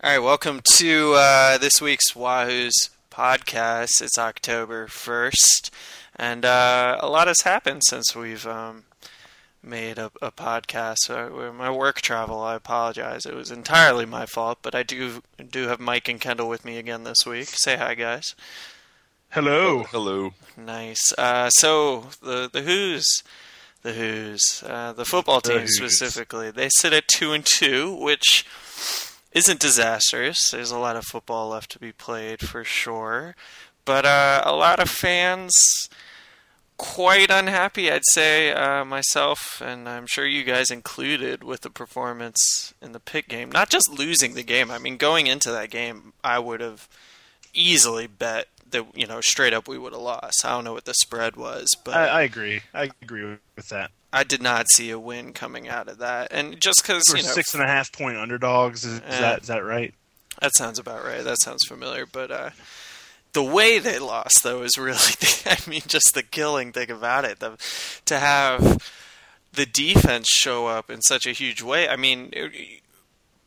All right, welcome to uh, this week's Wahooze podcast. It's October 1st, and uh, a lot has happened since we've um, made a, a podcast. Uh, my work travel, I apologize. It was entirely my fault, but I do do have Mike and Kendall with me again this week. Say hi, guys. Hello. Hello. Nice. Uh, so the the Hoos the Hoos uh, the football team Hoos. specifically they sit at two and two, which isn't disastrous. There's a lot of football left to be played for sure, but uh, a lot of fans quite unhappy. I'd say uh, myself, and I'm sure you guys included, with the performance in the Pitt game. Not just losing the game. I mean, going into that game, I would have easily bet that you know straight up we would have lost. I don't know what the spread was, but I, I agree. I agree with that. I did not see a win coming out of that. And just because you know six and a half point underdogs. Is, is that is that right? That sounds about right. That sounds familiar. But uh, the way they lost, though, is really, I mean, just the killing thing about it. The, to have the defense show up in such a huge way. I mean, it-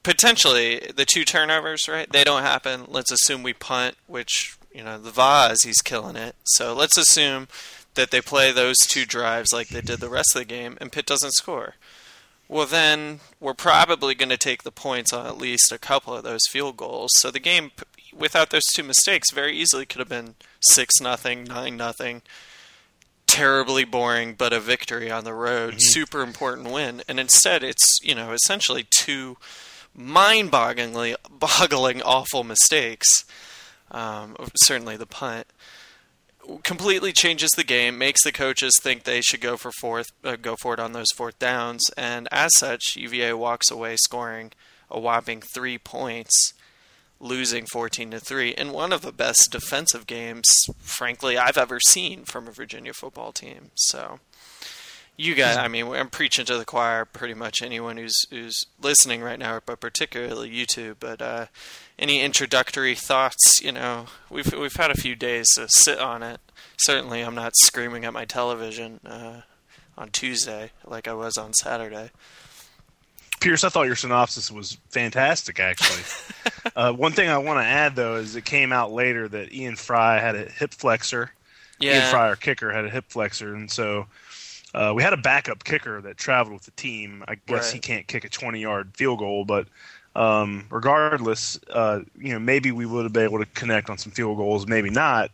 potentially the two turnovers, right? They don't happen. Let's assume we punt, which, you know, the Voz, he's killing it. So let's assume that they play those two drives like they did the rest of the game and Pitt doesn't score. Well, then we're probably going to take the points on at least a couple of those field goals. So the game, without those two mistakes, very easily could have been six nothing, nine nothing. Terribly boring, but a victory on the road, super important win. And instead, it's you know essentially two mind-bogglingly, boggling, awful mistakes. Um, certainly the punt completely changes the game, makes the coaches think they should go for fourth, uh, go for it on those fourth downs, and as such, UVA walks away scoring a whopping three points, losing fourteen to three in one of the best defensive games, frankly, I've ever seen from a Virginia football team. So. You guys, I mean, I'm preaching to the choir. Pretty much anyone who's who's listening right now, but particularly YouTube. But uh, any introductory thoughts? You know, we've we've had a few days to sit on it. Certainly, I'm not screaming at my television uh, on Tuesday like I was on Saturday. Pierce, I thought your synopsis was fantastic. Actually, uh, one thing I want to add though is it came out later that Ian Frye had a hip flexor. Ian Yeah, Frye, our kicker, had a hip flexor, and so uh, we had a backup kicker that traveled with the team. I guess Right. he can't kick a 20-yard field goal, but um, regardless, uh, you know, maybe we would have been able to connect on some field goals, maybe not.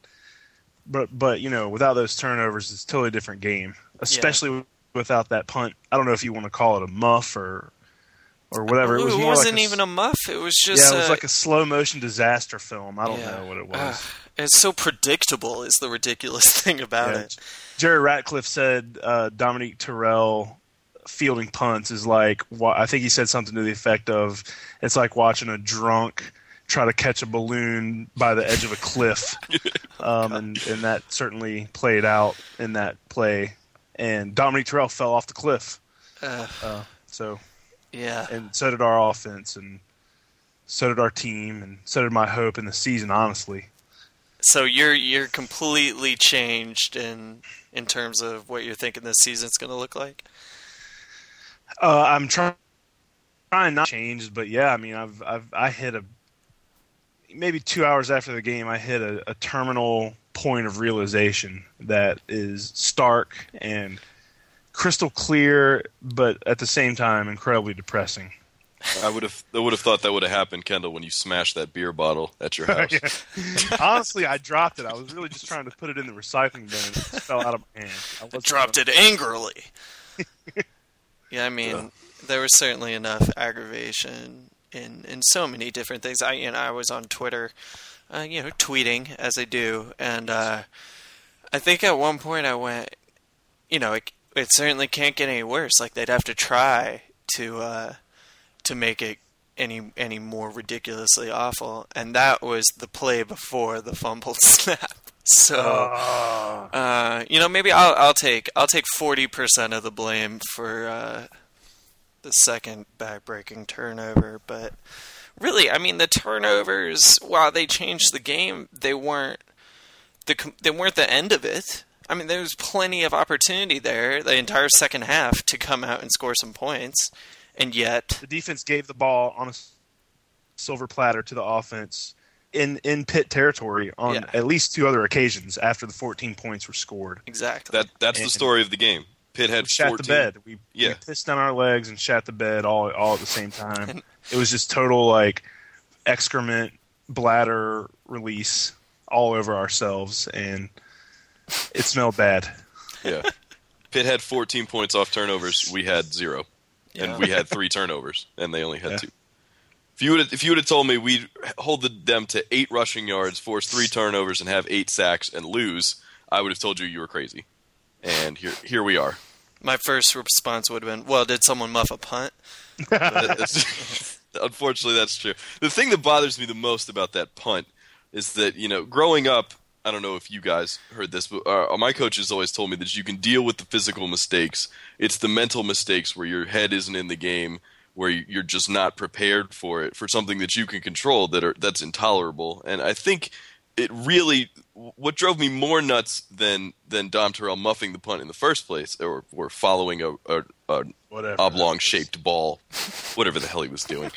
But but you know, without those turnovers, it's a totally different game, especially without that punt. I don't know if you want to call it a muff or or whatever. It was it wasn't like even a muff. It was just yeah, it was a- like a slow motion disaster film. I don't yeah. know what it was. Ugh, it's so predictable. Is the ridiculous thing about Yeah. it? Jerry Ratcliffe said uh, Dominique Terrell fielding punts is like I think he said something to the effect of it's like watching a drunk try to catch a balloon by the edge of a cliff, um, and and that certainly played out in that play. And Dominique Terrell fell off the cliff. Ugh, Uh, so yeah. and so did our offense, and so did our team, and so did my hope in the season. Honestly, So you're you're completely changed in in terms of what you're thinking this season's going to look like. Uh, I'm trying trying not to change, but yeah, I mean, I've I've I hit a maybe two hours after the game, I hit a, a terminal point of realization that is stark and crystal clear, but at the same time incredibly depressing. I would have I would have thought that would have happened, Kendall, when you smashed that beer bottle at your house. Honestly, I dropped it. I was really just trying to put it in the recycling bin. and It just fell out of my hand. I wasn't Dropped it angrily. yeah, I mean, Yeah. there was certainly enough aggravation in in so many different things. I you know I was on Twitter, uh, you know, tweeting as I do, and uh, I think at one point I went, you know, it, it certainly can't get any worse. Like they'd have to try to uh, to make it any any more ridiculously awful, and that was the play before the fumbled snap. So. Ah. Uh, you know, maybe I'll I'll take I'll take forty percent of the blame for uh, the second backbreaking turnover, but really, I mean, the turnovers while they changed the game, they weren't the they weren't the end of it. I mean, there was plenty of opportunity there the entire second half to come out and score some points, and yet the defense gave the ball on a silver platter to the offense in in Pitt territory on Yeah. at least two other occasions after the 14 points were scored. Exactly. That that's the story of the game. Pitt had We shat 14. the bed. We, Yeah. we pissed on our legs and shat the bed all all at the same time. it was just total like excrement bladder release all over ourselves, and it smelled bad. Yeah. Pitt had 14 points off turnovers. We had zero, Yeah. and we had three turnovers, and they only had Yeah. two. If you would if you would have told me we'd hold the, them to eight rushing yards, force three turnovers, and have eight sacks and lose, I would have told you you were crazy. And here here we are. My first response would have been, "Well, did someone muff a punt?" Unfortunately, that's true. The thing that bothers me the most about that punt is that you know, growing up, I don't know if you guys heard this, but uh, my coaches always told me that you can deal with the physical mistakes. It's the mental mistakes where your head isn't in the game, where you're just not prepared for it, for something that you can control that are that's intolerable. And I think it really what drove me more nuts than than Dom Terrell muffing the punt in the first place, or or following a, a, a oblong shaped ball, whatever the hell he was doing,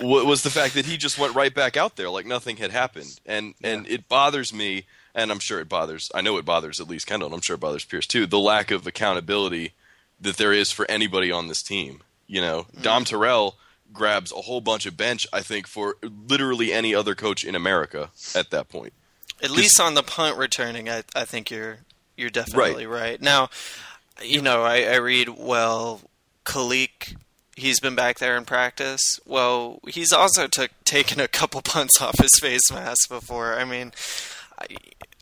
was the fact that he just went right back out there like nothing had happened, and and it bothers me, and I'm sure it bothers. I know it bothers at least Kendall, and I'm sure it bothers Pierce too. The lack of accountability that there is for anybody on this team. You know, mm. Dom Terrell grabs a whole bunch of bench. I think for literally any other coach in America at that point. At least on the punt returning, I, I think you're you're definitely right. Now, you know, I, I read well, Khalek, he's been back there in practice. Well, he's also took taken a couple punts off his face mask before. I mean, I,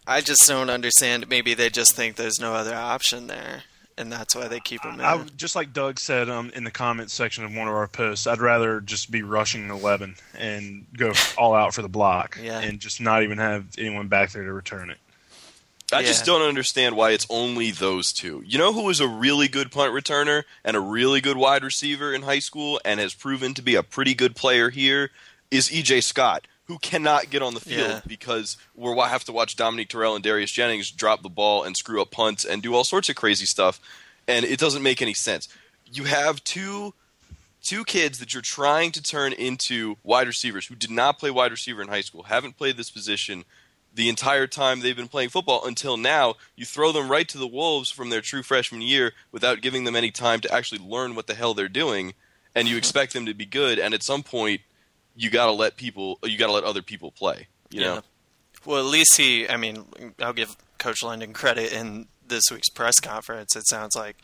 I just don't understand. Maybe they just think there's no other option there, and that's why they keep him in. I, just like Doug said um, in the comments section of one of our posts, I'd rather just be rushing 11 and go all out for the block Yeah. and just not even have anyone back there to return it. I just don't understand why it's only those two. You know who was a really good punt returner and a really good wide receiver in high school and has proven to be a pretty good player here is EJ Scott, who cannot get on the field Yeah. because we're have to watch Dominique Terrell and Darius Jennings drop the ball and screw up punts and do all sorts of crazy stuff, and it doesn't make any sense. You have two two kids that you're trying to turn into wide receivers who did not play wide receiver in high school, haven't played this position the entire time they've been playing football until now. You throw them right to the wolves from their true freshman year without giving them any time to actually learn what the hell they're doing, and you expect them to be good. And at some point, you got to let people, you got to let other people play. You know, Well, at least he. I mean, I'll give Coach London credit in this week's press conference. It sounds like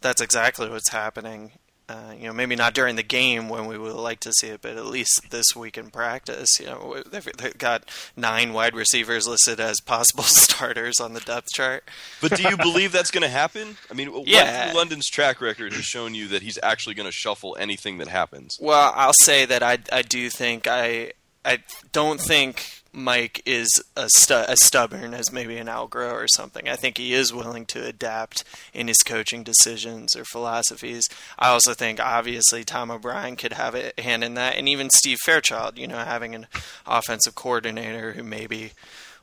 that's exactly what's happening. Uh, you know, maybe not during the game when we would like to see it, but at least this week in practice. You know, they've, they've got nine wide receivers listed as possible starters on the depth chart. but do you believe that's going to happen? I mean, what Yeah. London's track record has shown you that he's actually going to shuffle anything that happens. Well, I'll say that I I do think I I don't think Mike is stu- as stubborn as maybe an Al Groh or something. I think he is willing to adapt in his coaching decisions or philosophies. I also think obviously Tom O'Brien could have a hand in that, and even Steve Fairchild. You know, having an offensive coordinator who maybe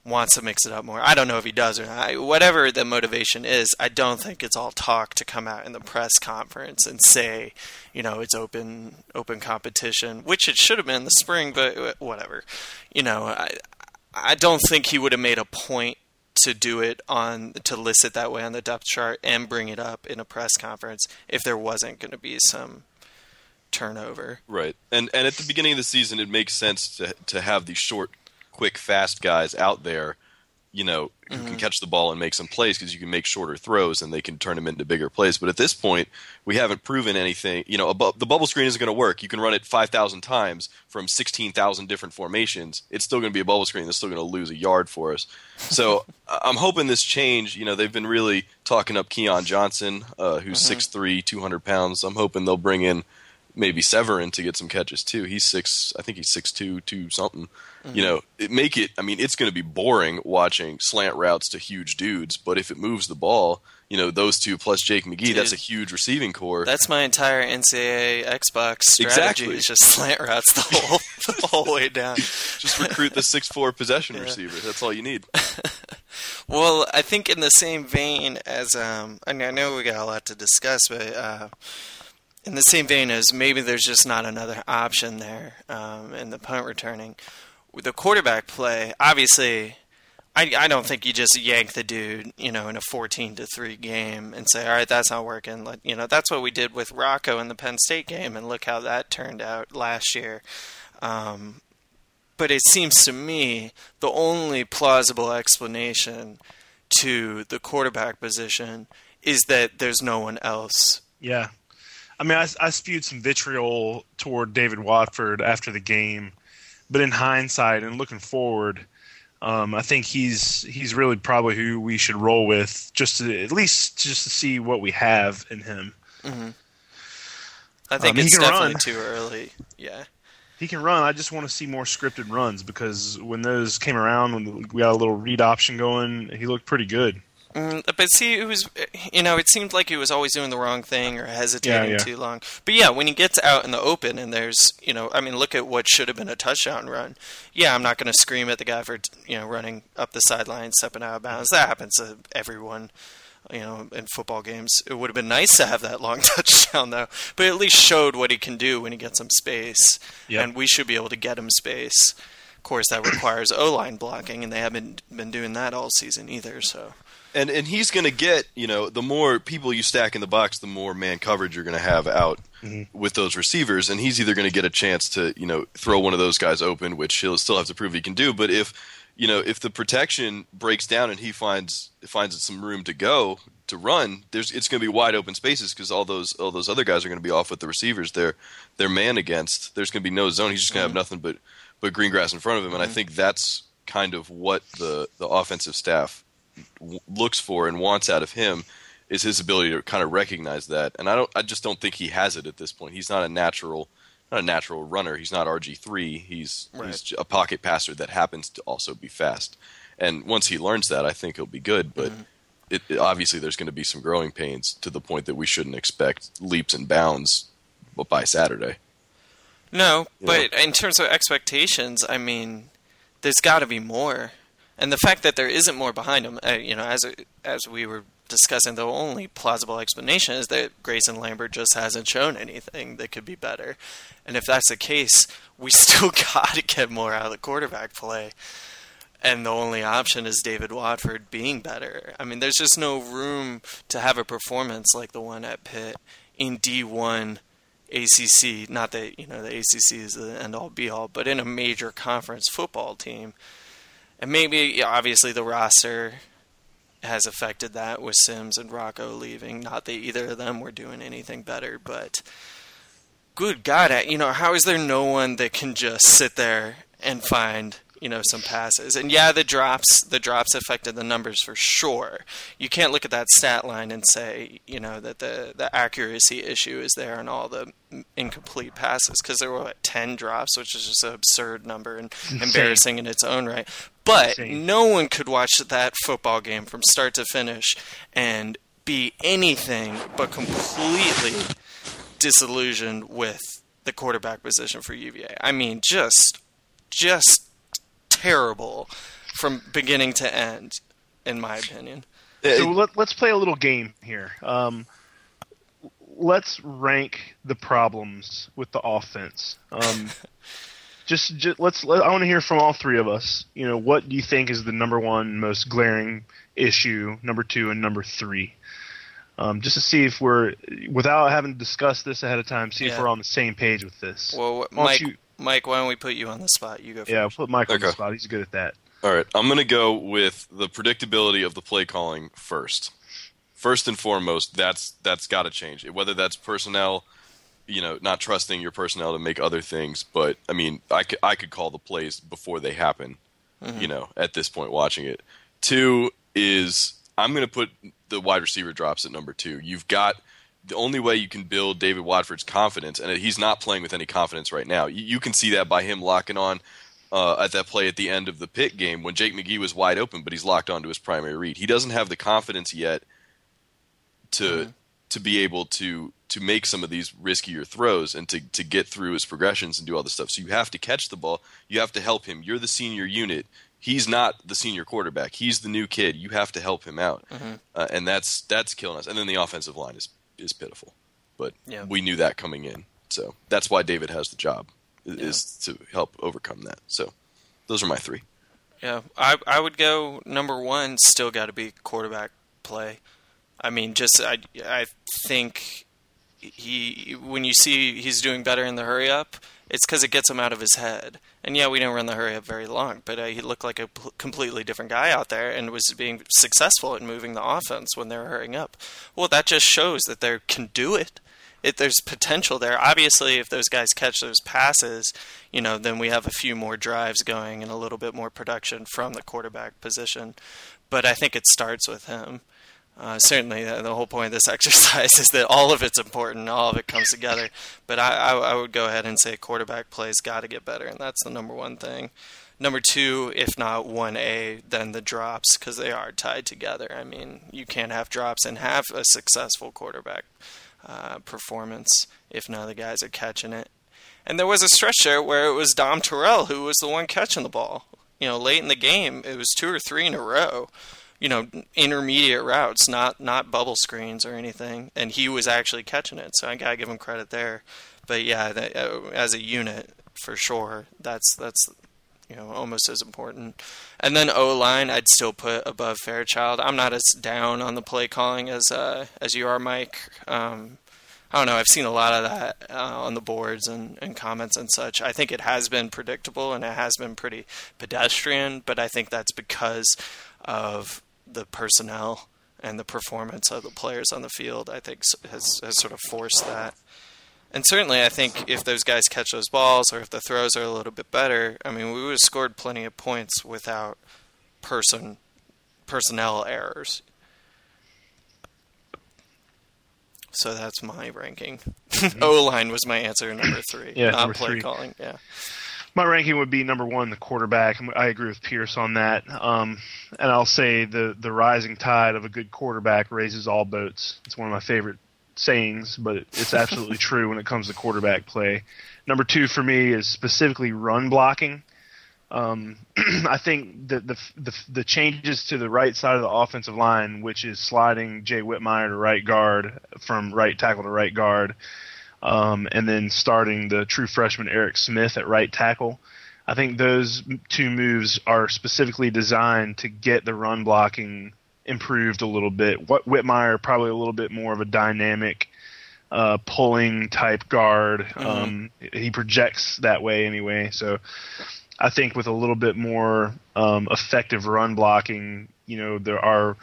wants to mix it up more. I don't know if he does or not. Whatever the motivation is, I don't think it's all talk to come out in the press conference and say, you know, it's open open competition, which it should have been in the spring, but whatever. You know, I I don't think he would have made a point to do it on to list it that way on the depth chart and bring it up in a press conference if there wasn't going to be some turnover. Right. And and at the beginning of the season it makes sense to to have these short, quick, fast guys out there, you know, who can catch the ball and make some plays because you can make shorter throws and they can turn them into bigger plays. But at this point, we haven't proven anything. You know, a bu- the bubble screen isn't going to work. You can run it 5,000 times from 16,000 different formations. It's still going to be a bubble screen that's still going to lose a yard for us. So I'm hoping this change, you know, they've been really talking up Keon Johnson, uh, who's 6'3", 200 pounds. I'm hoping they'll bring in maybe Severin to get some catches too. He's six, I think he's six two, two something. You know, it make it. I mean, it's going to be boring watching slant routes to huge dudes, but if it moves the ball, you know, those two plus Jake McGee, that's a huge receiving corps. That's my entire NCAA Xbox strategy. Exactly. Is just slant routes the whole the whole way down. Just recruit the six four possession Yeah. receiver. That's all you need. Well, I think in the same vein as um, I, mean, I know we got a lot to discuss, but uh, in the same vein as maybe there's just not another option there um, in the punt returning. With the quarterback play, obviously, I, I don't think you just yank the dude, you know, in a 14 to 3 game and say, all right, that's not working. You know, that's what we did with Rocco in the Penn State game, and look how that turned out last year. Um, but it seems to me the only plausible explanation to the quarterback position is that there's no one else. Yeah. I mean, I, I spewed some vitriol toward David Watford after the game, but in hindsight and looking forward, um, I think he's he's really probably who we should roll with, just to at least just to see what we have in him. Mm-hmm. I think um, it's definitely run. too early. Yeah, he can run. I just want to see more scripted runs because when those came around, when we got a little read option going, he looked pretty good. Mm, but see, it was you know, it seemed like he was always doing the wrong thing or hesitating yeah, yeah. too long. But yeah, when he gets out in the open and there's you know, I mean, look at what should have been a touchdown run. Yeah, I'm not going to scream at the guy for you know running up the sideline, stepping out of bounds. That happens to everyone. You know, in football games, it would have been nice to have that long touchdown though. But at least showed what he can do when he gets some space, yep. and we should be able to get him space. Of course, that requires O line blocking, and they haven't been doing that all season either. So and and he's going to get you know the more people you stack in the box, the more man coverage you're going to have out mm-hmm. with those receivers, and he's either going to get a chance to you know throw one of those guys open, which he'll still have to prove he can do. But if you know if the protection breaks down and he finds finds some room to go to run, there's it's going to be wide open spaces because all those all those other guys are going to be off with the receivers. They're they're man against. There's going to be no zone. He's just going to mm-hmm. have nothing but but green grass in front of him, and mm-hmm. I think that's kind of what the the offensive staff looks for and wants out of him is his ability to kind of recognize that. And I don't, I just don't think he has it at this point. He's not a natural, not a natural runner. He's not RG three. He's right. he's a pocket passer that happens to also be fast. And once he learns that, I think he'll be good. But mm-hmm. it, it, obviously, there's going to be some growing pains to the point that we shouldn't expect leaps and bounds by Saturday. No, you but know? in terms of expectations, I mean, there's got to be more and the fact that there isn't more behind him, uh, you know, as as we were discussing, the only plausible explanation is that Grayson Lambert just hasn't shown anything that could be better. And if that's the case, we still got to get more out of the quarterback play. And the only option is David Watford being better. I mean, there's just no room to have a performance like the one at Pitt in D1 ACC. Not that, you know, the ACC is the end all be all, but in a major conference football team and maybe obviously the roster has affected that with Sims and Rocco leaving. Not that either of them were doing anything better, but good God, you know, how is there no one that can just sit there and find you know some passes. And yeah, the drops the drops affected the numbers for sure. You can't look at that stat line and say you know that the the accuracy issue is there on all the incomplete passes because there were what, ten drops, which is just an absurd number and embarrassing in its own right. But Insane. no one could watch that football game from start to finish and be anything but completely disillusioned with the quarterback position for UVA. I mean, just just terrible from beginning to end, in my opinion. So let, us play a little game here. Um, let's rank the problems with the offense. Um, just, just, let's. Let, I want to hear from all three of us. You know, what do you think is the number one most glaring issue? Number two and number three. Um, just to see if we're, without having discussed this ahead of time, see yeah. if we're on the same page with this. Well, Mike, you, Mike, why don't we put you on the spot? You go first. Yeah, we'll put Mike okay. on the spot. He's good at that. All right, I'm going to go with the predictability of the play calling first. First and foremost, that's that's got to change. Whether that's personnel, you know, not trusting your personnel to make other things, but I mean, I could, I could call the plays before they happen. Mm-hmm. You know, at this point, watching it. Two is I'm going to put the wide receiver drops at number two. You've got the only way you can build David Watford's confidence, and he's not playing with any confidence right now. You, you can see that by him locking on uh, at that play at the end of the Pitt game when Jake McGee was wide open, but he's locked onto his primary read. He doesn't have the confidence yet to mm-hmm. to be able to to make some of these riskier throws and to to get through his progressions and do all this stuff. So you have to catch the ball. You have to help him. You're the senior unit. He's not the senior quarterback. He's the new kid. You have to help him out, mm-hmm. uh, and that's that's killing us. And then the offensive line is is pitiful. but Yeah. we knew that coming in. So that's why David has the job is to help overcome that. So those are my three. Yeah, I I would go number one. Still got to be quarterback play. I mean, just I I think he when you see he's doing better in the hurry up, it's because it gets him out of his head. And yeah, we didn't run the hurry up very long, but uh, he looked like a completely different guy out there and was being successful at moving the offense when they were hurrying up. Well, that just shows that they can do it. It, there's potential there. Obviously, if those guys catch those passes, you know, then we have a few more drives going and a little bit more production from the quarterback position. But I think it starts with him. Uh, certainly, the, whole point of this exercise is that all of it's important, all of it comes together. But I, I, I would go ahead and say quarterback play's got to get better, and that's the number one thing. Number two, if not one A, then the drops because they are tied together. I mean, you can't have drops and have a successful quarterback uh, performance if none of the guys are catching it. And there was a stretch there where it was Dom Terrell who was the one catching the ball. You know, late in the game, it was two or three in a row. You know, intermediate routes, not not bubble screens or anything, and he was actually catching it. So I gotta give him credit there. But yeah, that, uh, as a unit, for sure, that's that's you know almost as important. And then O line, I'd still put above Fairchild. I'm not as down on the play calling as uh, as you are, Mike. Um, I don't know. I've seen a lot of that uh, on the boards and, and comments and such. I think it has been predictable and it has been pretty pedestrian, but I think that's because of the personnel and the performance of the players on the field. I think has has sort of forced that. And certainly, I think if those guys catch those balls or if the throws are a little bit better, I mean, we would have scored plenty of points without person personnel errors. So that's my ranking. Mm-hmm. O line was my answer, number three. Yeah, not number play three. calling. Yeah, My ranking would be number one, the quarterback. I agree with Pierce on that. Um, and I'll say the the rising tide of a good quarterback raises all boats. It's one of my favorite sayings, but it's absolutely true when it comes to quarterback play. Number two for me is specifically run blocking. Um, I think the, the the the changes to the right side of the offensive line, which is sliding Jay Whitmire to right guard from right tackle to right guard, um, and then starting the true freshman Eric Smith at right tackle. I think those two moves are specifically designed to get the run blocking improved a little bit. What Whitmire probably a little bit more of a dynamic uh, pulling type guard. Um, he projects that way anyway, so I think with a little bit more um, effective run blocking, you know, there are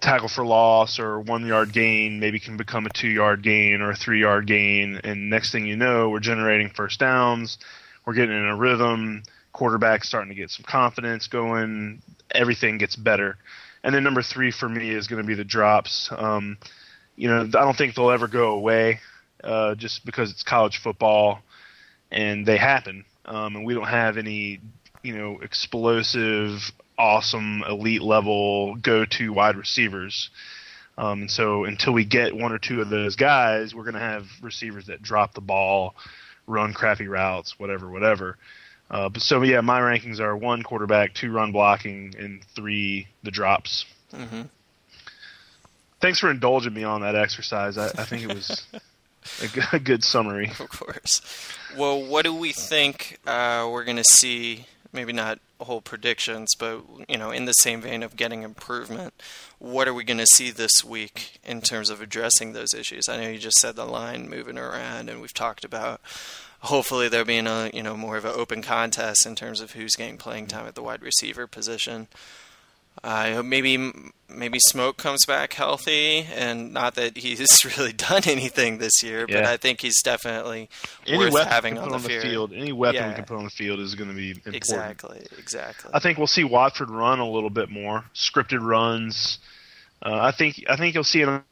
tackle for loss or one yard gain maybe can become a two yard gain or a three yard gain, and next thing you know, we're generating first downs, we're getting in a rhythm, quarterback's starting to get some confidence going, everything gets better. And then number three for me is going to be the drops. Um, you know, I don't think they'll ever go away, uh, just because it's college football, and they happen. Um, and we don't have any, you know, explosive, awesome, elite level go-to wide receivers. Um, and so until we get one or two of those guys, we're going to have receivers that drop the ball, run crappy routes, whatever, whatever. Uh, but so yeah, my rankings are one quarterback, two run blocking, and three the drops. hmm Thanks for indulging me on that exercise. I, I think it was a, g- a good summary. of course. Well, what do we think uh, we're going to see? Maybe not whole predictions, but you know, in the same vein of getting improvement, what are we going to see this week in terms of addressing those issues? I know you just said the line moving around, and we've talked about hopefully there being a you know more of an open contest in terms of who's getting playing time at the wide receiver position. Uh, maybe maybe Smoke comes back healthy, and not that he's really done anything this year, but I think he's definitely Any worth weapon having on the, on the field. any weapon Yeah. we can put on the field is going to be important. Exactly, exactly. I think we'll see Watford run a little bit more, scripted runs. Uh, I think I think you'll see an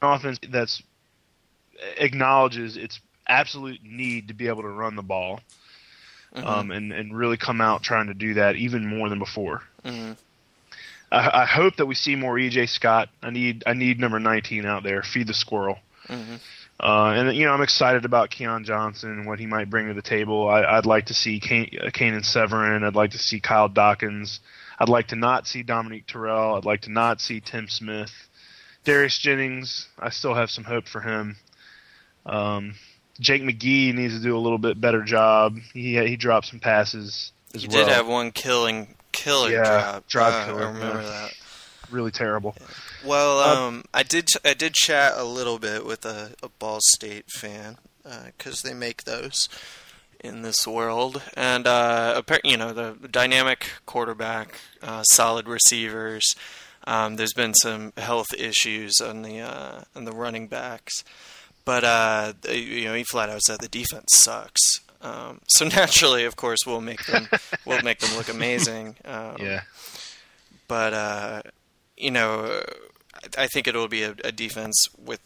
offense that's acknowledges its absolute need to be able to run the ball, Mhm. um, and and really come out trying to do that even more than before. Mhm. I, I hope that we see more EJ Scott. I need I need number 19 out there. Feed the squirrel. Mhm. Uh, and you know, I'm excited about Keon Johnson and what he might bring to the table. I, I'd like to see Kane, uh, Canaan Severin. I'd like to see Kyle Dawkins. I'd like to not see Dominique Terrell. I'd like to not see Tim Smith. Darius Jennings. I still have some hope for him. Um, Jake McGee needs to do a little bit better job. He he dropped some passes as He well. did have one killing killer Yeah, Uh, killer, I remember yeah. that. really terrible. Well, Uh, um, I did I did chat a little bit with a, a Ball State fan because they make those in this world, and uh, you know the dynamic quarterback, uh, solid receivers. Um, there's been some health issues on the uh, on the running backs, but uh, you know he flat out said the defense sucks. Um, so naturally, of course, we'll make them we'll make them look amazing. Um, Yeah, but uh, you know, I think it'll be a, a defense with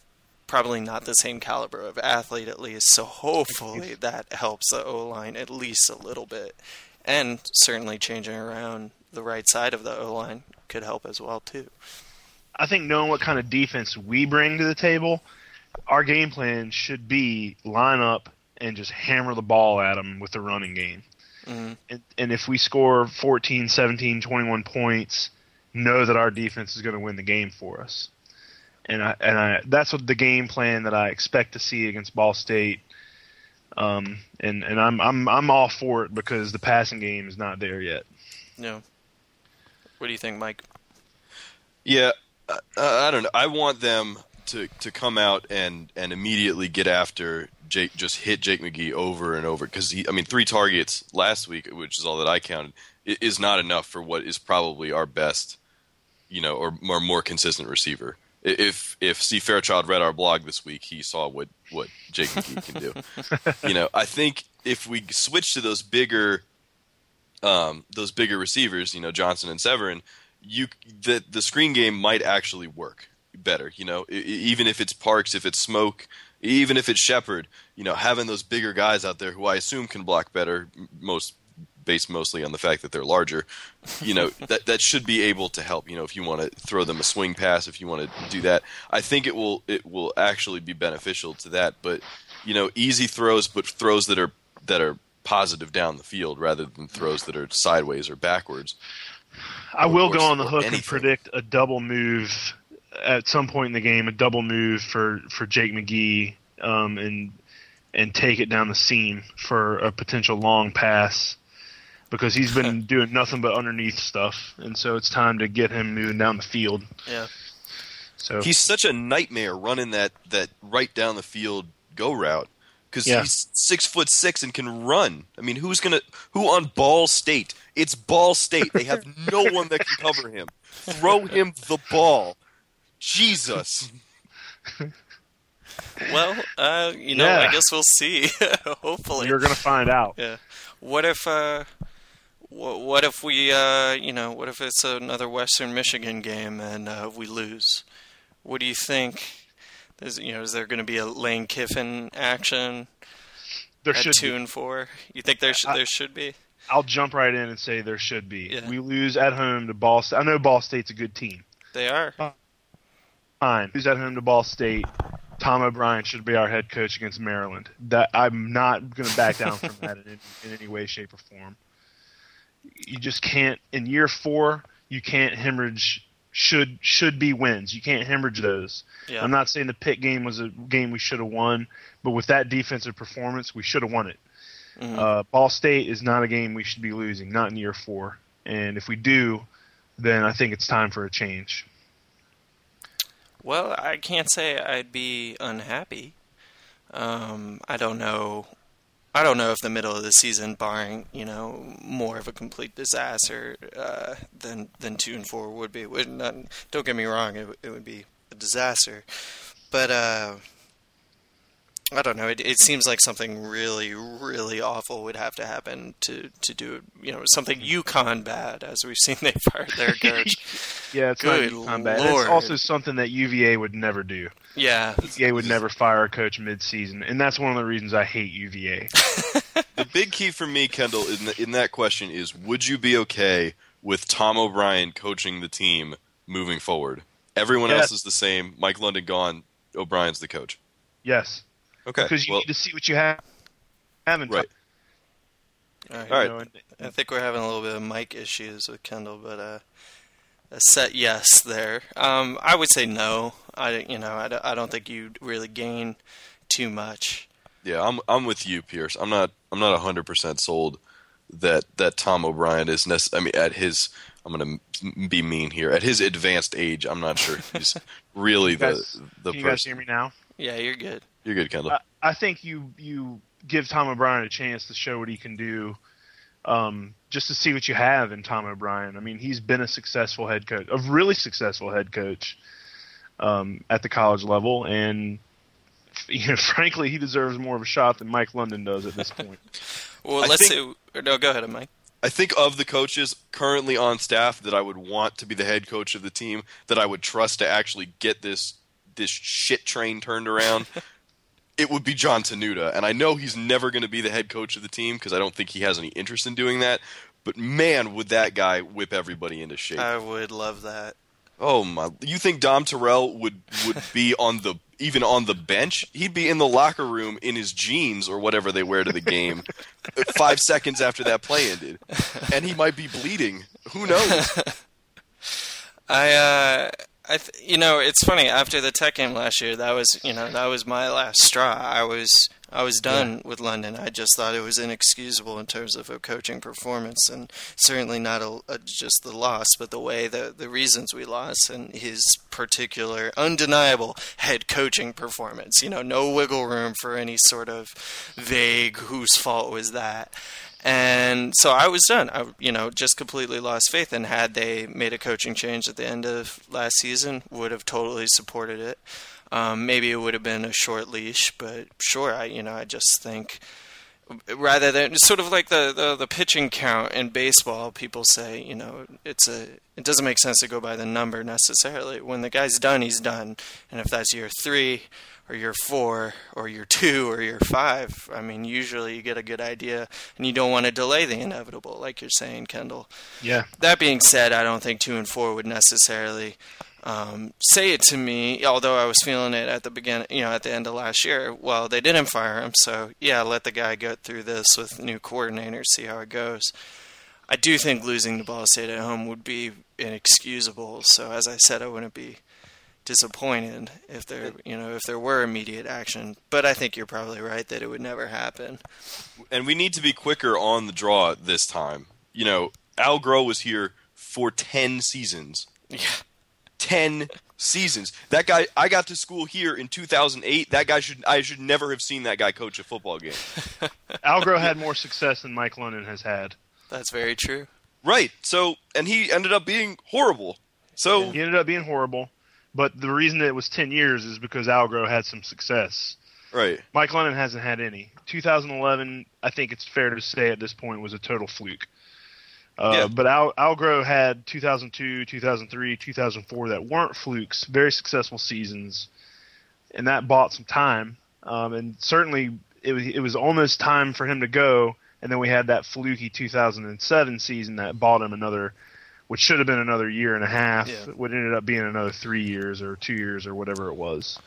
probably not the same caliber of athlete at least. So hopefully that helps the O line at least a little bit, and certainly changing around the right side of the O line could help as well too. I think knowing what kind of defense we bring to the table, our game plan should be line up and just hammer the ball at them with the running game. Mhm. And, and if we score 14, 17, 21 points, know that our defense is going to win the game for us. And I and I that's what the game plan that I expect to see against Ball State. Um, and and I'm I'm I'm all for it because the passing game is not there yet. No. What do you think, Mike? Yeah, uh, I don't know. I want them to to come out and and immediately get after Jake, just hit Jake McGee over and over because he. I mean, three targets last week, which is all that I counted, is not enough for what is probably our best, you know, or more more consistent receiver. If if Steve Fairchild read our blog this week, he saw what what Jake McGee can do. you know, I think if we switch to those bigger, um, those bigger receivers, you know, Johnson and Severin, you the the screen game might actually work better. You know, I- I- even if it's Parks, if it's Smoke, even if it's Shepherd, you know, having those bigger guys out there who I assume can block better, most based mostly on the fact that they're larger. You know, that that should be able to help. You know, if you want to throw them a swing pass, if you want to do that, I think it will it will actually be beneficial to that. But you know, easy throws, but throws that are that are positive down the field rather than throws that are sideways or backwards. I will or- go on the or hook and predict a double move at some point in the game, a double move for for Jake McGee, um, and and take it down the seam for a potential long pass because he's been doing nothing but underneath stuff, and so it's time to get him moving down the field. Yeah. So He's such a nightmare running that that right down the field go route because Yeah. he's six foot six and can run. I mean, who's gonna who on Ball State? It's Ball State. They have no one that can cover him. Throw him the ball. Jesus. Well, uh, you know, Yeah. I guess we'll see. Hopefully. you're gonna find out. Yeah. What if uh what, what if we uh you know, what if it's another Western Michigan game and uh, we lose? What do you think? Is you know, is there going to be a Lane Kiffin action There at should two be. and four? You think there should there should be? I'll jump right in and say there should be. Yeah. We lose at home to Ball State. I know Ball State's a good team. They are. Fine. Who's at home to Ball State? Tom O'Brien should be our head coach against Maryland. That I'm not going to back down from that in, in any way, shape, or form. You just can't. In year four, you can't hemorrhage. Should should be wins. You can't hemorrhage those. Yeah. I'm not saying the Pitt game was a game we should have won, but with that defensive performance, we should have won it. Mhm. Uh, Ball State is not a game we should be losing, not in year four. And if we do, then I think it's time for a change. Well, I can't say I'd be unhappy. Um, I don't know. I don't know if the middle of the season, barring you know more of a complete disaster uh, than than two and four would be. Would not, don't get me wrong, it, it would be a disaster. But uh, I don't know. It, it seems like something really, really awful would have to happen to to do you know something UConn bad, as we've seen they fired their coach. Yeah, it's Good not combat. It's also something that UVA would never do. yeah, UVA would never fire a coach mid-season, and that's one of the reasons I hate UVA. the big key for me, Kendall, in, the, in that question is: Would you be okay with Tom O'Brien coaching the team moving forward? Everyone Yes. else is the same. Mike London gone. O'Brien's the coach. Yes, Okay. because you well, need to see what you have. Haven't right. all right. All right. You know, I think we're having a little bit of mic issues with Kendall, but uh, a set yes there. Um, I would say no. I you know I, don't- I don't think you'd really gain too much. Yeah, I'm I'm with you, Pierce. I'm not I'm not hundred percent sold that that Tom O'Brien is necess- I mean, at his I'm going to be mean here. At his advanced age, I'm not sure he's really You guys- the the Can you guys hear me now? Yeah, you're good. You're good, Kendall. I, I think you you give Tom O'Brien a chance to show what he can do, um, just to see what you have in Tom O'Brien. I mean, he's been a successful head coach, a really successful head coach um, at the college level, and you know, frankly, he deserves more of a shot than Mike London does at this point. Well, I let's think- say. Or no, go ahead, Mike. I think of the coaches currently on staff that I would want to be the head coach of the team that I would trust to actually get this this shit train turned around. it would be John Tenuta, and I know he's never going to be the head coach of the team because I don't think he has any interest in doing that. But man, would that guy whip everybody into shape? I would love that. oh my! You think Dom Terrell would would be on the even on the bench? He'd be in the locker room in his jeans or whatever they wear to the game. Five seconds after that play ended, and he might be bleeding. Who knows? I, uh, I, th- you know, it's funny. After the Tech game last year, that was, you know, that was my last straw. I was, I was done with London. I just thought it was inexcusable in terms of a coaching performance, and certainly not a, a, just the loss, but the way the the reasons we lost and his particular undeniable head coaching performance. You know, no wiggle room for any sort of vague whose fault was that. And so I was done. I, you know, just completely lost faith. And had they made a coaching change at the end of last season, would have totally supported it. Um, maybe it would have been a short leash, but sure, I you know I just think rather than sort of like the, the the pitching count in baseball, people say you know it's a it doesn't make sense to go by the number necessarily. When the guy's done, he's done, and if that's year three or year four or year two or year five, I mean usually you get a good idea, and you don't want to delay the inevitable, like you're saying, Kendall. Yeah, That being said, I don't think two and four would necessarily um, say it to me. Although I was feeling it at the beginning, you know, at the end of last year. Well, they didn't fire him, so yeah, let the guy go through this with new coordinators, see how it goes. I do think losing to Ball State at home would be inexcusable. So as I said, I wouldn't be disappointed if there, you know, if there were immediate action. But I think you're probably right that it would never happen. and we need to be quicker on the draw this time. You know, Al Groh was here for ten seasons. Yeah. 10 seasons. That guy I got to school here in 2008. That guy should I should never have seen that guy coach a football game. Al Groh had more success than Mike London has had. That's very true. Right. So and he ended up being horrible. So He ended up being horrible, but the reason it was ten years is because Al Groh had some success. right. Mike London hasn't had any. 2011, I think it's fair to say at this point was a total fluke. Uh, Yeah. But Al, Groh had 2002, 2003, 2004 that weren't flukes, very successful seasons, and that bought some time. Um, and certainly, it was it was almost time for him to go. And then we had that fluky 2007 season that bought him another, which should have been another year and a half. Yeah. What ended up being another three years or two years or whatever it was.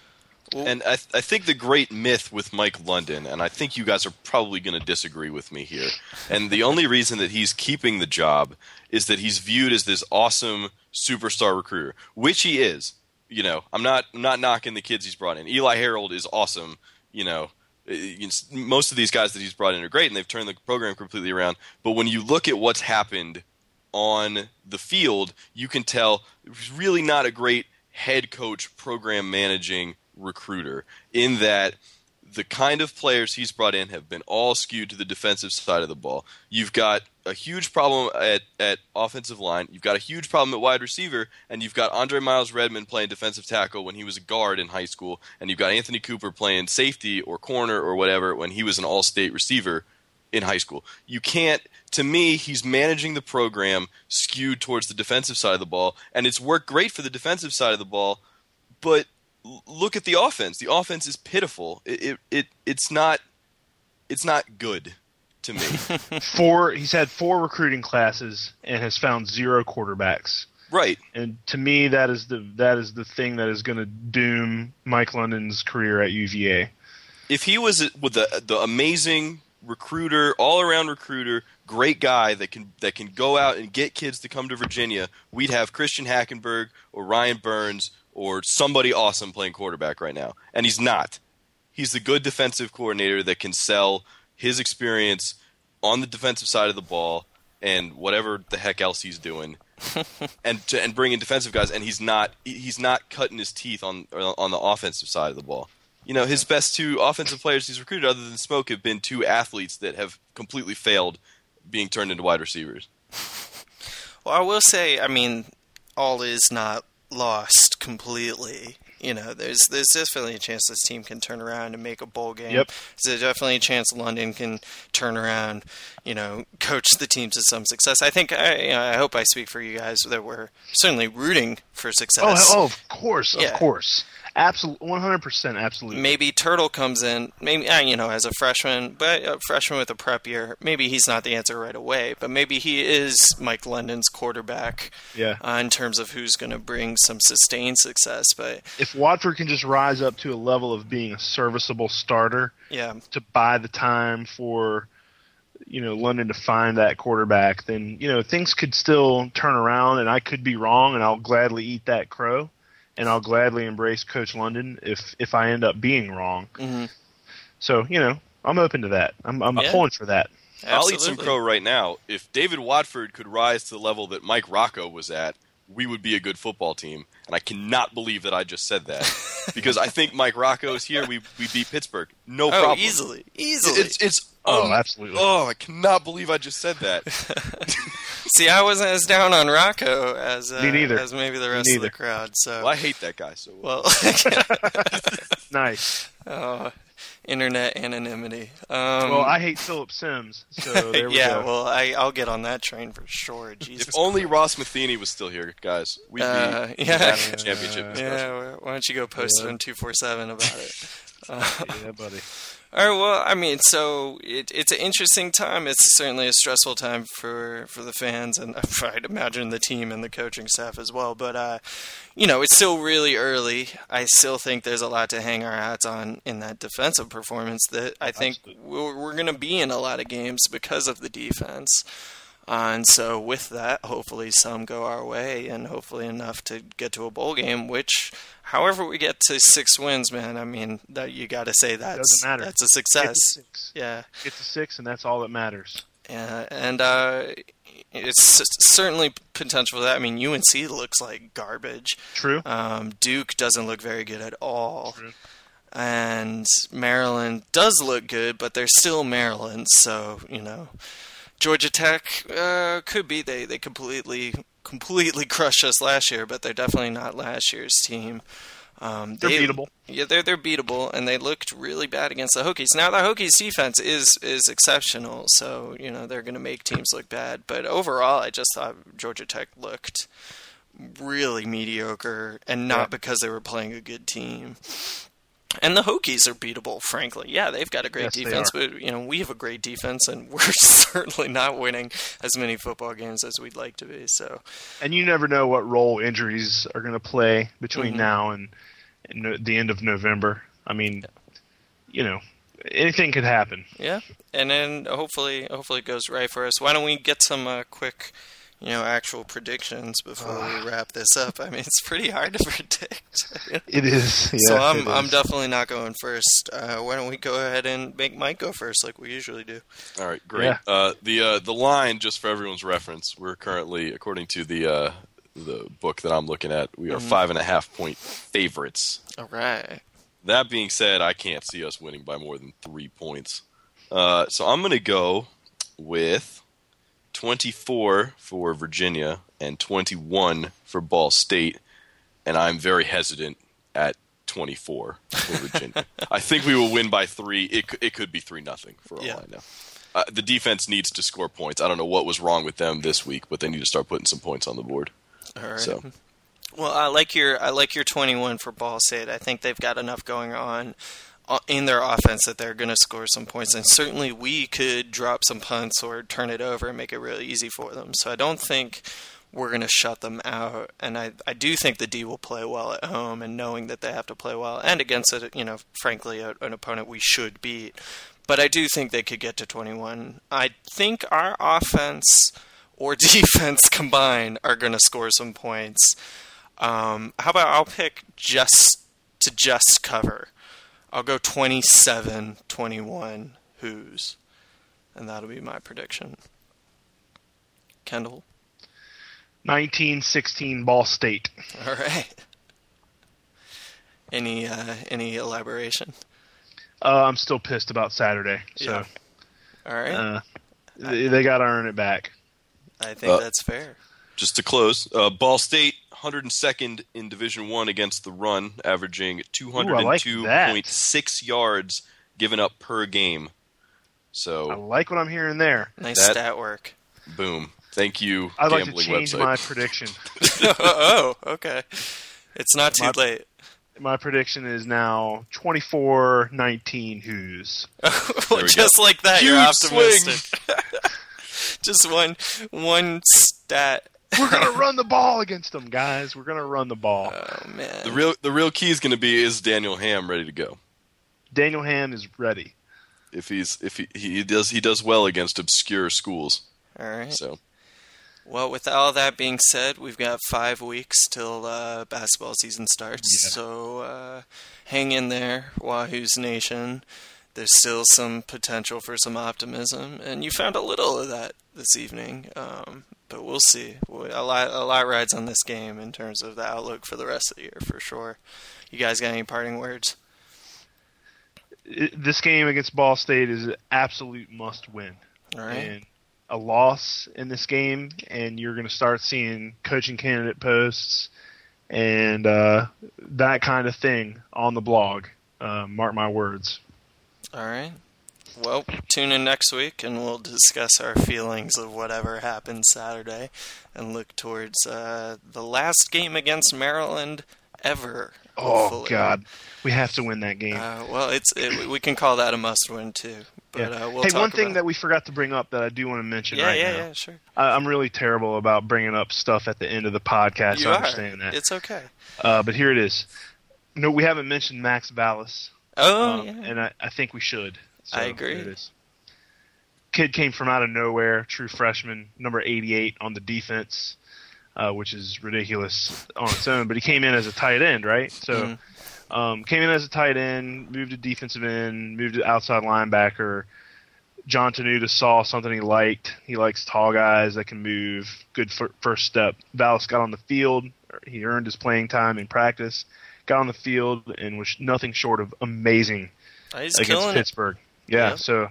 And I, th- I think the great myth with Mike London, and I think you guys are probably going to disagree with me here, and the only reason that he's keeping the job is that he's viewed as this awesome superstar recruiter, which he is. You know, I'm not I'm not knocking the kids he's brought in. Eli Harold is awesome. You know, Uh, you know, most of these guys that he's brought in are great, and they've turned the program completely around. But when you look at what's happened on the field, you can tell he's really not a great head coach, program managing recruiter in that the kind of players he's brought in have been all skewed to the defensive side of the ball. You've got a huge problem at, at offensive line. You've got a huge problem at wide receiver, and you've got Andre Miles Redmond playing defensive tackle when he was a guard in high school, and you've got Anthony Cooper playing safety or corner or whatever when he was an all-state receiver in high school. You can't. To me, he's managing the program skewed towards the defensive side of the ball, and it's worked great for the defensive side of the ball. But look at the offense. The offense is pitiful. It it, it it's not it's not good to me. four he's had four recruiting classes and has found zero quarterbacks right. and to me that is the that is the thing that is going to doom Mike London's career at UVA If he was with the the amazing recruiter, all around recruiter, great guy that can that can go out and get kids to come to Virginia, we'd have Christian Hackenberg or Ryan Burns or somebody awesome playing quarterback right now. And he's not. He's the good defensive coordinator that can sell his experience on the defensive side of the ball and whatever the heck else he's doing, and to, and bring in defensive guys. And he's not he's not cutting his teeth on on the offensive side of the ball. You know, his best two offensive players he's recruited, other than Smoke, have been two athletes that have completely failed being turned into wide receivers. Well, I will say, I mean, all is not lost completely. You know, there's there's definitely a chance this team can turn around and make a bowl game. Yep. There's definitely a chance London can turn around, you know, coach the team to some success. I think I, you know, I hope I speak for you guys that we're certainly rooting for success. Oh, oh, of course, Yeah. of course, absolutely, one hundred percent, absolutely. Maybe Turtle comes in, maybe uh, you know, as a freshman, but a freshman with a prep year. Maybe he's not the answer right away, but maybe he is Mike London's quarterback Yeah. uh, in terms of who's going to bring some sustained success. But If Watford can just rise up to a level of being a serviceable starter yeah, to buy the time for you know London to find that quarterback, then you know things could still turn around, and I could be wrong, and I'll gladly eat that crow, and I'll gladly embrace Coach London if if I end up being wrong. hmm So you know I'm open to that. I'm I'm Yeah. pulling for that. I'll eat some crow right now. If David Watford could rise to the level that Mike Rocco was at, we would be a good football team. And I cannot believe that I just said that because I think Mike Rocco is here. We we beat Pittsburgh, no Oh, problem. easily, easily. It's it's Oh, um, absolutely. Oh, I cannot believe I just said that. See, I wasn't as down on Rocco as uh, Me neither. as maybe the Me rest of the neither. crowd. So, Well, I hate that guy so well. well, Nice. oh, internet anonymity. Um, Well, I hate Phillip Sims, so there we yeah, go. well, I I'll get on that train for sure. Jesus. If only Ross Metheny was still here, guys, we'd be Uh, yeah. the national championship discussion. yeah, why don't you go post it on two four seven about it? Uh, yeah, buddy. All right. Well, I mean, so it, it's an interesting time. It's certainly a stressful time for, for the fans, and I'd imagine the team and the coaching staff as well. But uh, you know, it's still really early. I still think there's a lot to hang our hats on in that defensive performance. That I think we're, we're going to be in a lot of games because of the defense. Uh, and so, with that, hopefully some go our way, and hopefully enough to get to a bowl game. Which, however we get to six wins, man, I mean, that you got to say that's Doesn't matter. that's a success. to six. Yeah, Get to six, and that's all that matters. yeah, and uh, it's certainly potential for that. I mean, UNC looks like garbage. True. Um, Duke doesn't look very good at all. True. And Maryland does look good, but they're still Maryland, so you know. Georgia Tech uh, could be they they completely completely crushed us last year, but they're definitely not last year's team. Um, They're they- beatable. Yeah, they're they're beatable, and they looked really bad against the Hokies. Now the Hokies defense is is exceptional, so you know they're going to make teams look bad. But overall, I just thought Georgia Tech looked really mediocre, and not Yeah. because they were playing a good team. And the Hokies are beatable, frankly. Yeah, they've got a great Yes, defense, but you know we have a great defense, and we're certainly not winning as many football games as we'd like to be. So And you never know what role injuries are going to play between Mhm. now and, and the end of November. I mean, you know, anything could happen. Yeah, and then hopefully, hopefully it goes right for us. Why don't we get some uh, quick, you know, actual predictions before we wrap this up? I mean, it's pretty hard to predict. It is. Yeah, so I'm it I'm definitely not going first. Uh, why don't we go ahead and make Mike go first, like we usually do? All right, great. Yeah. Uh, the uh, the line, just for everyone's reference, we're currently, according to the uh, the book that I'm looking at, we are five and a half point favorites. All right. That being said, I can't see us winning by more than three points. Uh, so I'm going to go with 24 for Virginia and 21 for Ball State, and I'm very hesitant at 24 for Virginia. I think we will win by three. It it could be three nothing for all Yeah. I know. Uh, the defense needs to score points. I don't know what was wrong with them this week, but they need to start putting some points on the board. All right. So Well, I like your I like your 21 for Ball State. I think they've got enough going on in their offense that they're going to score some points, and certainly we could drop some punts or turn it over and make it really easy for them. So I don't think we're going to shut them out, and I I do think the D will play well at home, and knowing that they have to play well and against a, you know, frankly, a, an opponent we should beat. But I do think they could get to 21. I think our offense or defense combined are going to score some points. Um, how about I'll pick just to just cover. I'll go 27-21 Hoos, and that'll be my prediction. Kendall. 1916 Ball State. All right. Any uh, any elaboration? Uh, I'm still pissed about Saturday, so Yeah. All right. uh, they, they got to earn it back. I think uh, that's fair. Just to close, uh, Ball State 102nd in Division One against the run, averaging 202.6 yards given up per game. So I like what I'm hearing there. Nice that- stat work. boom. Thank you, I'd like to change website. my prediction. oh, okay. It's not too My- late. My prediction is now 24-19 Hoos. well, we just like that, you're Huge optimistic. just one one stat. We're gonna run the ball against them, guys. We're gonna run the ball. Oh man. The real the real key is going to be is Daniel Ham ready to go? Daniel Ham is ready. If he's if he, he does he does well against obscure schools. All right. So Well, with all that being said, we've got five weeks till uh, basketball season starts. Yeah. So uh, hang in there, Wahoo's Nation. There's still some potential for some optimism, and you found a little of that this evening. Um, but we'll see. A lot, a lot rides on this game in terms of the outlook for the rest of the year, for sure. You guys got any parting words? This game against Ball State is an absolute must win. All right. And a loss in this game, and you're going to start seeing coaching candidate posts and uh, that kind of thing on the blog. Uh, mark my words. All right. Well, tune in next week and we'll discuss our feelings of whatever happened Saturday and look towards uh, the last game against Maryland ever. Oh. God, we have to win that game. Uh, well, it's it, we can call that a must-win too. But Yeah. uh, we'll hey, one thing that we forgot to bring up that I do want to mention yeah, right yeah, now. yeah, sure. I, I'm really terrible about bringing up stuff at the end of the podcast. you I are. understand that, It's okay. uh, but here it is. No, we haven't mentioned Max Valles. Oh Um, yeah. and I, I think we should. So, I agree. Kid came from out of nowhere, true freshman, number 88 on the defense, uh, which is ridiculous on its own. But he came in as a tight end, right? So Mhm. um, came in as a tight end, moved to defensive end, moved to outside linebacker. Jon Tenuta saw something he liked. He likes tall guys that can move. Good fir- first step. Valles got on the field. He earned his playing time in practice. Got on the field and was nothing short of amazing He's against killing it. Pittsburgh. Yeah, Yeah. so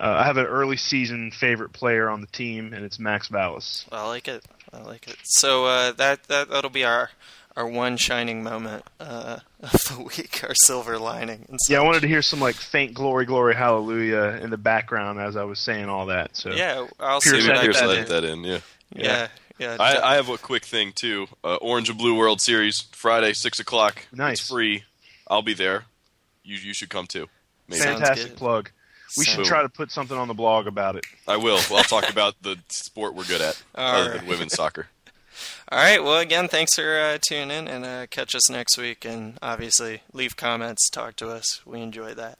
uh, I have an early season favorite player on the team, and it's Max Valles. I like it. I like it. So uh, that that that'll be our our one shining moment uh, of the week, our silver lining. And Yeah, I wanted to hear some like faint glory, glory, hallelujah in the background as I was saying all that. So Yeah, I'll see Pierce what Maybe I Pierce can let do. that in. Yeah. Yeah, yeah. I, I have a quick thing too. Uh, Orange and Blue World Series Friday, six o'clock. Nice. It's free. I'll be there. You you should come too. Maybe. Fantastic plug. We should try to put something on the blog about it. I will. Well, I'll talk about the sport we're good at, All other right. than women's soccer. All right. Well, again, thanks for uh, tuning in and uh, catch us next week. And obviously, leave comments, talk to us. We enjoy that.